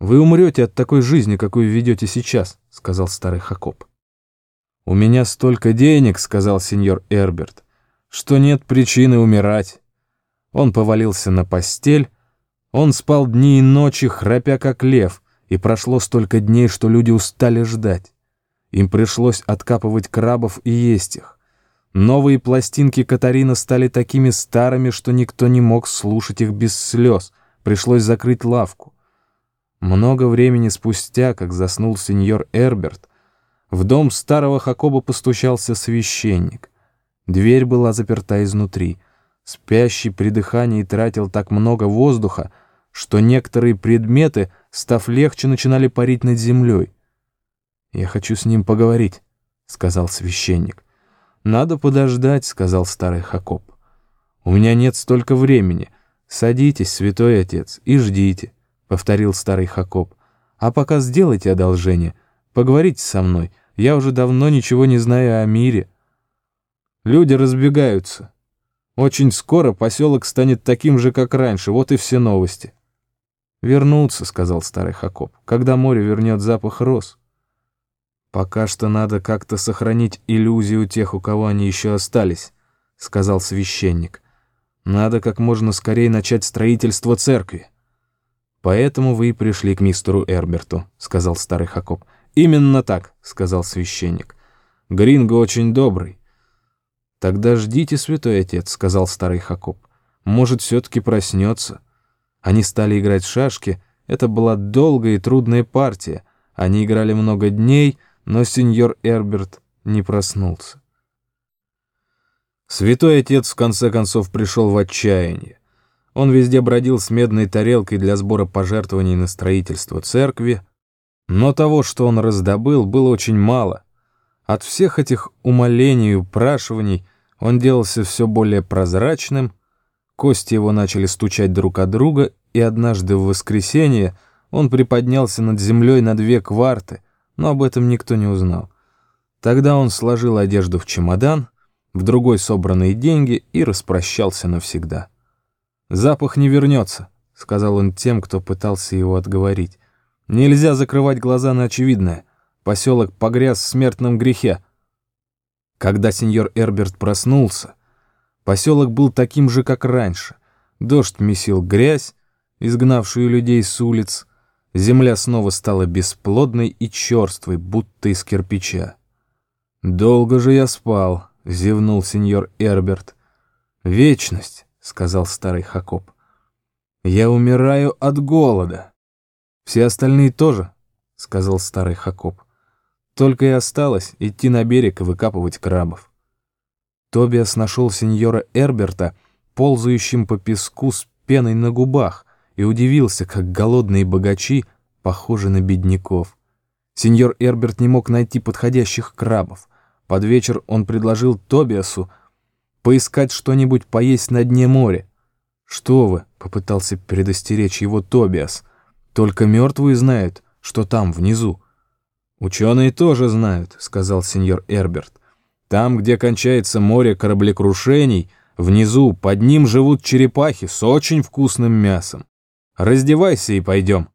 «Вы умрете от такой жизни, какую ведете сейчас», — сказал старый Хакоп. «У меня столько денег», — сказал сеньор Эрберт, — «что нет причины умирать». Он повалился на постель, он спал дни и ночи, храпя как лев, и прошло столько дней, что люди устали ждать. Им пришлось откапывать крабов и есть их. Новые пластинки Катарина стали такими старыми, что никто не мог слушать их без слез. Пришлось закрыть лавку. Много времени спустя, как заснул сеньор Эрберт, в дом старого Хакоба постучался священник. Дверь была заперта изнутри. Спящий при дыхании тратил так много воздуха, что некоторые предметы, став легче, начинали парить над землей. «Я хочу с ним поговорить», — сказал священник. «Надо подождать», — сказал старый Хакоп. «У меня нет столько времени. Садитесь, святой отец, и ждите», — повторил старый Хакоп. «А пока сделайте одолжение. Поговорите со мной. Я уже давно ничего не знаю о мире». Люди разбегаются. Очень скоро поселок станет таким же, как раньше. Вот и все новости. «Вернуться», — сказал старый Хакоп, — «когда море вернет запах роз». «Пока что надо как-то сохранить иллюзию тех, у кого они еще остались», — сказал священник. «Надо как можно скорее начать строительство церкви». «Поэтому вы и пришли к мистеру Эрберту», — сказал старый Хакоп. «Именно так», — сказал священник. «Гринго очень добрый». «Тогда ждите, святой отец», — сказал старый Хакоп. «Может, все-таки проснется». Они стали играть в шашки. Это была долгая и трудная партия. Они играли много дней — но сеньор Эрберт не проснулся. Святой отец в конце концов пришел в отчаяние. Он везде бродил с медной тарелкой для сбора пожертвований на строительство церкви, но того, что он раздобыл, было очень мало. От всех этих умолений и упрашиваний он делался все более прозрачным, кости его начали стучать друг от друга, и однажды в воскресенье он приподнялся над землей на две кварты, но об этом никто не узнал. Тогда он сложил одежду в чемодан, в другой собранные деньги и распрощался навсегда. «Запах не вернется», — сказал он тем, кто пытался его отговорить. «Нельзя закрывать глаза на очевидное. Поселок погряз в смертном грехе». Когда сеньор Эрберт проснулся, поселок был таким же, как раньше. Дождь месил грязь, изгнавшую людей с улиц, Земля снова стала бесплодной и черствой, будто из кирпича. «Долго же я спал», — зевнул сеньор Эрберт. «Вечность», — сказал старый Хакоп. «Я умираю от голода». «Все остальные тоже», — сказал старый Хакоп. «Только и осталось идти на берег и выкапывать крабов». Тобиас нашел сеньора Эрберта, ползающим по песку с пеной на губах, и удивился, как голодные богачи похожи на бедняков. Сеньор Эрберт не мог найти подходящих крабов. Под вечер он предложил Тобиасу поискать что-нибудь поесть на дне моря. «Что вы?» — попытался предостеречь его Тобиас. «Только мертвые знают, что там, внизу». «Ученые тоже знают», — сказал сеньор Эрберт. «Там, где кончается море кораблекрушений, внизу под ним живут черепахи с очень вкусным мясом. Раздевайся и пойдем.